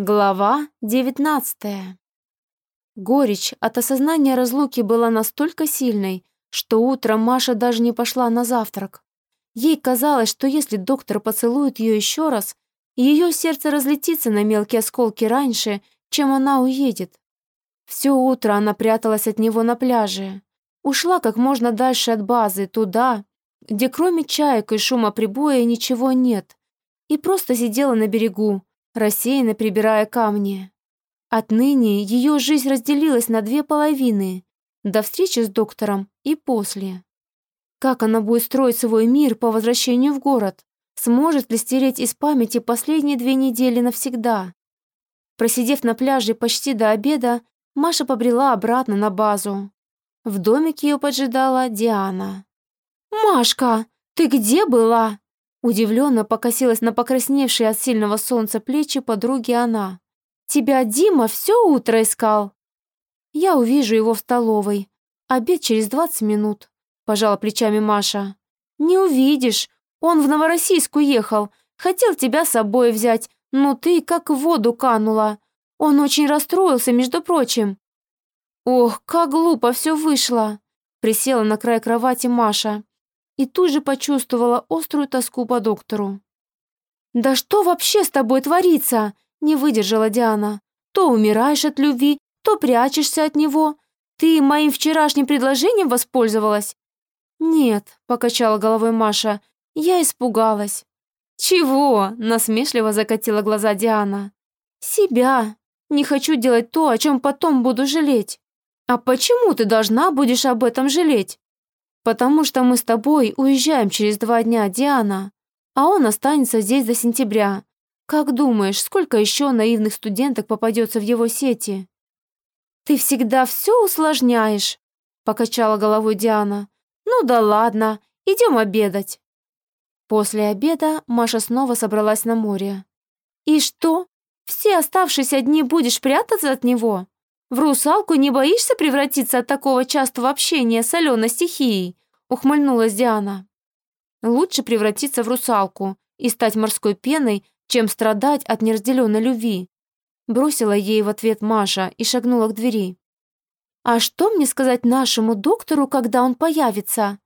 Глава 19 Горечь от осознания разлуки была настолько сильной, что утром Маша даже не пошла на завтрак. Ей казалось, что если доктор поцелует ее еще раз, ее сердце разлетится на мелкие осколки раньше, чем она уедет. Все утро она пряталась от него на пляже. Ушла как можно дальше от базы, туда, где кроме чаек и шума прибоя ничего нет, и просто сидела на берегу, рассеянно прибирая камни. Отныне ее жизнь разделилась на две половины – до встречи с доктором и после. Как она будет строить свой мир по возвращению в город? Сможет ли стереть из памяти последние две недели навсегда? Просидев на пляже почти до обеда, Маша побрела обратно на базу. В домике ее поджидала Диана. «Машка, ты где была?» Удивленно покосилась на покрасневшие от сильного солнца плечи подруги она. «Тебя Дима все утро искал!» «Я увижу его в столовой. Обед через двадцать минут», – пожала плечами Маша. «Не увидишь. Он в Новороссийск уехал. Хотел тебя с собой взять, но ты как в воду канула. Он очень расстроился, между прочим». «Ох, как глупо все вышло!» Присела на край кровати Маша и тут же почувствовала острую тоску по доктору. «Да что вообще с тобой творится?» – не выдержала Диана. «То умираешь от любви, то прячешься от него. Ты моим вчерашним предложением воспользовалась?» «Нет», – покачала головой Маша, – «я испугалась». «Чего?» – насмешливо закатила глаза Диана. «Себя. Не хочу делать то, о чем потом буду жалеть». «А почему ты должна будешь об этом жалеть?» «Потому что мы с тобой уезжаем через два дня, Диана, а он останется здесь до сентября. Как думаешь, сколько еще наивных студенток попадется в его сети?» «Ты всегда все усложняешь», — покачала головой Диана. «Ну да ладно, идем обедать». После обеда Маша снова собралась на море. «И что? Все оставшиеся дни будешь прятаться от него? В русалку не боишься превратиться от такого частого общения с соленой стихией?» ухмыльнулась Диана. «Лучше превратиться в русалку и стать морской пеной, чем страдать от неразделенной любви», бросила ей в ответ Маша и шагнула к двери. «А что мне сказать нашему доктору, когда он появится?»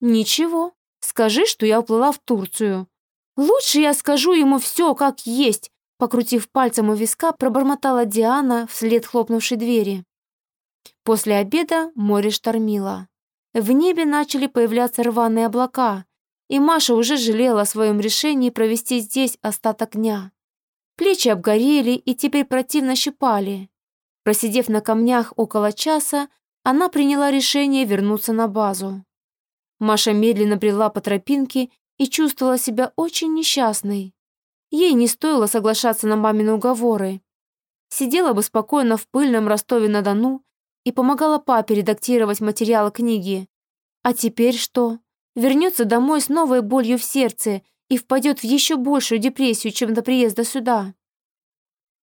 «Ничего. Скажи, что я уплыла в Турцию». «Лучше я скажу ему все как есть», покрутив пальцем у виска, пробормотала Диана вслед хлопнувшей двери. После обеда море штормило. В небе начали появляться рваные облака, и Маша уже жалела о своем решении провести здесь остаток дня. Плечи обгорели и теперь противно щипали. Просидев на камнях около часа, она приняла решение вернуться на базу. Маша медленно брела по тропинке и чувствовала себя очень несчастной. Ей не стоило соглашаться на мамины уговоры. Сидела бы спокойно в пыльном Ростове-на-Дону и помогала папе редактировать материалы книги. А теперь что? Вернется домой с новой болью в сердце и впадет в еще большую депрессию, чем до приезда сюда.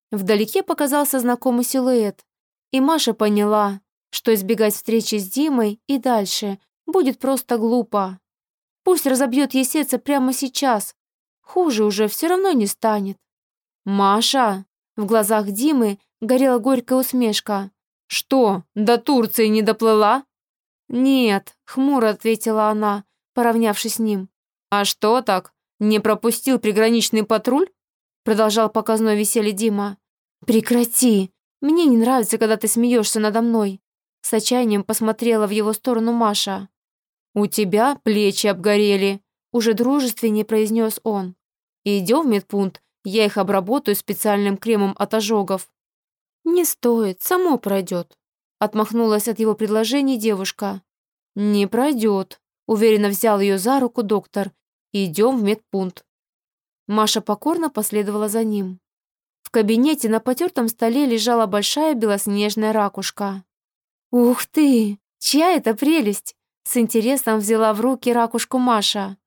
Вдалеке показался знакомый силуэт, и Маша поняла, что избегать встречи с Димой и дальше будет просто глупо. Пусть разобьет ей сердце прямо сейчас, хуже уже все равно не станет. «Маша!» В глазах Димы горела горькая усмешка. «Что, до Турции не доплыла?» «Нет», — хмуро ответила она, поравнявшись с ним. «А что так? Не пропустил приграничный патруль?» Продолжал показное веселье Дима. «Прекрати! Мне не нравится, когда ты смеешься надо мной!» С отчаянием посмотрела в его сторону Маша. «У тебя плечи обгорели», — уже дружественнее произнес он. «Идем в медпункт, я их обработаю специальным кремом от ожогов». «Не стоит, само пройдет», — отмахнулась от его предложений девушка. «Не пройдет», — уверенно взял ее за руку доктор. «Идем в медпункт». Маша покорно последовала за ним. В кабинете на потертом столе лежала большая белоснежная ракушка. «Ух ты! Чья это прелесть?» С интересом взяла в руки ракушку Маша.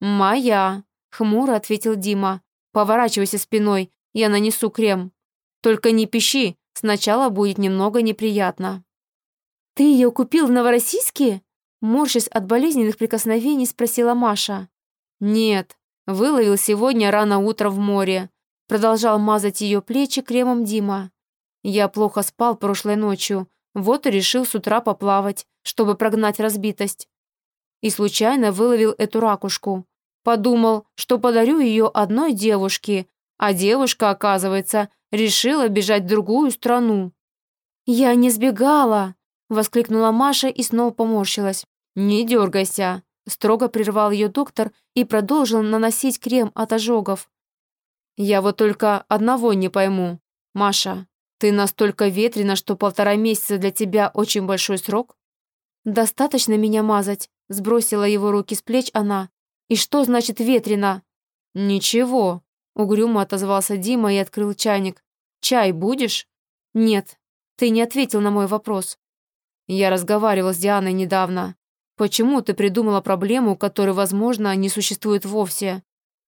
«Моя», — хмуро ответил Дима. «Поворачивайся спиной, я нанесу крем». Только не пищи, сначала будет немного неприятно». «Ты ее купил в Новороссийске?» Морщась от болезненных прикосновений, спросила Маша. «Нет, выловил сегодня рано утром в море. Продолжал мазать ее плечи кремом Дима. Я плохо спал прошлой ночью, вот и решил с утра поплавать, чтобы прогнать разбитость. И случайно выловил эту ракушку. Подумал, что подарю ее одной девушке, а девушка, оказывается, решила бежать в другую страну. «Я не сбегала!» – воскликнула Маша и снова поморщилась. «Не дергайся!» – строго прервал ее доктор и продолжил наносить крем от ожогов. «Я вот только одного не пойму. Маша, ты настолько ветрена, что полтора месяца для тебя очень большой срок?» «Достаточно меня мазать», – сбросила его руки с плеч она. «И что значит ветрена?» «Ничего», – угрюмо отозвался Дима и открыл чайник. «Чай будешь?» «Нет, ты не ответил на мой вопрос». «Я разговаривал с Дианой недавно. Почему ты придумала проблему, которой, возможно, не существует вовсе?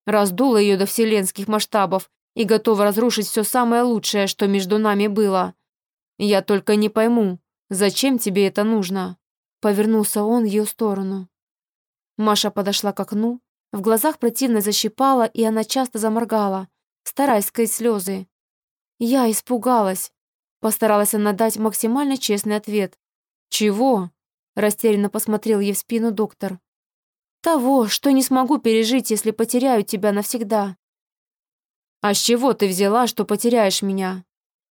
Раздула ее до вселенских масштабов и готова разрушить все самое лучшее, что между нами было. Я только не пойму, зачем тебе это нужно?» Повернулся он в ее сторону. Маша подошла к окну, в глазах противно защипала, и она часто заморгала, стараясь скрыть слезы. «Я испугалась», — постаралась она дать максимально честный ответ. «Чего?» — растерянно посмотрел ей в спину доктор. «Того, что не смогу пережить, если потеряю тебя навсегда». «А с чего ты взяла, что потеряешь меня?»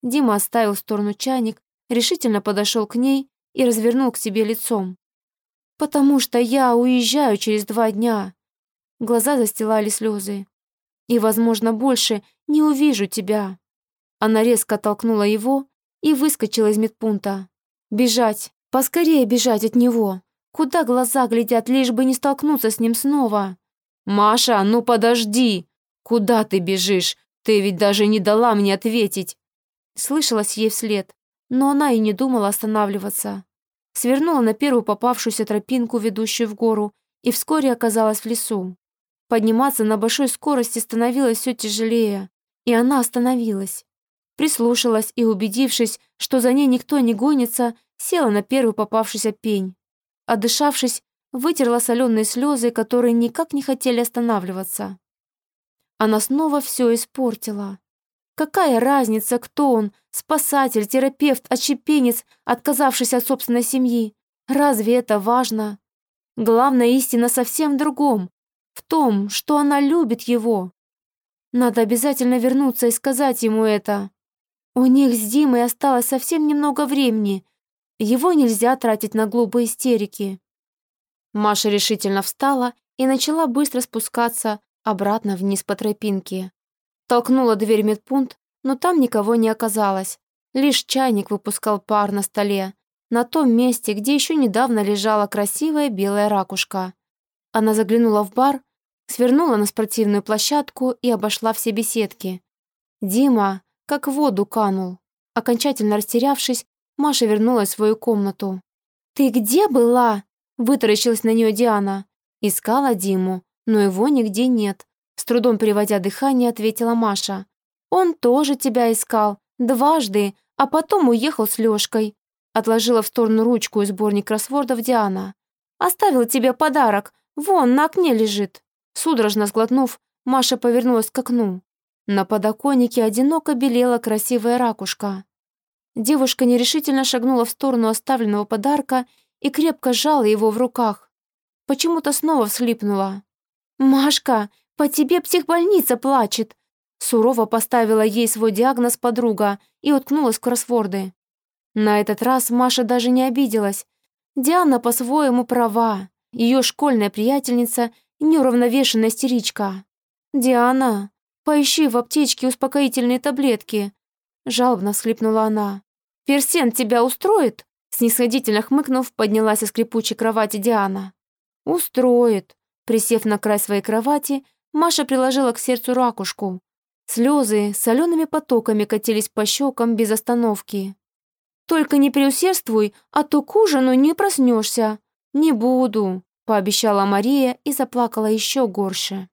Дима оставил в сторону чайник, решительно подошел к ней и развернул к себе лицом. «Потому что я уезжаю через два дня». Глаза застилали слезы. «И, возможно, больше не увижу тебя». Она резко толкнула его и выскочила из медпункта. «Бежать! Поскорее бежать от него! Куда глаза глядят, лишь бы не столкнуться с ним снова?» «Маша, ну подожди! Куда ты бежишь? Ты ведь даже не дала мне ответить!» Слышалась ей вслед но она и не думала останавливаться. Свернула на первую попавшуюся тропинку, ведущую в гору, и вскоре оказалась в лесу. Подниматься на большой скорости становилось все тяжелее, и она остановилась. Прислушалась и, убедившись, что за ней никто не гонится, села на первый попавшийся пень. Отдышавшись, вытерла соленые слезы, которые никак не хотели останавливаться. Она снова все испортила. Какая разница, кто он, спасатель, терапевт, отщепенец, отказавшийся от собственной семьи? Разве это важно? Главная истина совсем в другом, в том, что она любит его. Надо обязательно вернуться и сказать ему это. У них с Димой осталось совсем немного времени. Его нельзя тратить на глупые истерики. Маша решительно встала и начала быстро спускаться обратно вниз по тропинке. Толкнула дверь медпункт, но там никого не оказалось. Лишь чайник выпускал пар на столе, на том месте, где еще недавно лежала красивая белая ракушка. Она заглянула в бар, свернула на спортивную площадку и обошла все беседки. Дима как в воду канул. Окончательно растерявшись, Маша вернулась в свою комнату. «Ты где была?» – вытаращилась на нее Диана. Искала Диму, но его нигде нет. С трудом переводя дыхание, ответила Маша. «Он тоже тебя искал. Дважды, а потом уехал с Лёшкой». Отложила в сторону ручку и сборник кроссвордов Диана. «Оставил тебе подарок. Вон, на окне лежит». Судорожно сглотнув, Маша повернулась к окну. На подоконнике одиноко белела красивая ракушка. Девушка нерешительно шагнула в сторону оставленного подарка и крепко сжала его в руках. Почему-то снова всхлипнула. «Машка, «По тебе психбольница плачет!» Сурово поставила ей свой диагноз подруга и уткнулась в кроссворды. На этот раз Маша даже не обиделась. Диана по-своему права. Ее школьная приятельница – неуравновешенная истеричка. «Диана, поищи в аптечке успокоительные таблетки», – жалобно всхлипнула она. «Персен тебя устроит?» Снисходительно хмыкнув, поднялась из скрипучей кровати Диана. «Устроит», присев на край своей кровати, Маша приложила к сердцу ракушку. Слезы солеными потоками катились по щекам без остановки. «Только не преусердствуй, а то к ужину не проснешься». «Не буду», — пообещала Мария и заплакала еще горше.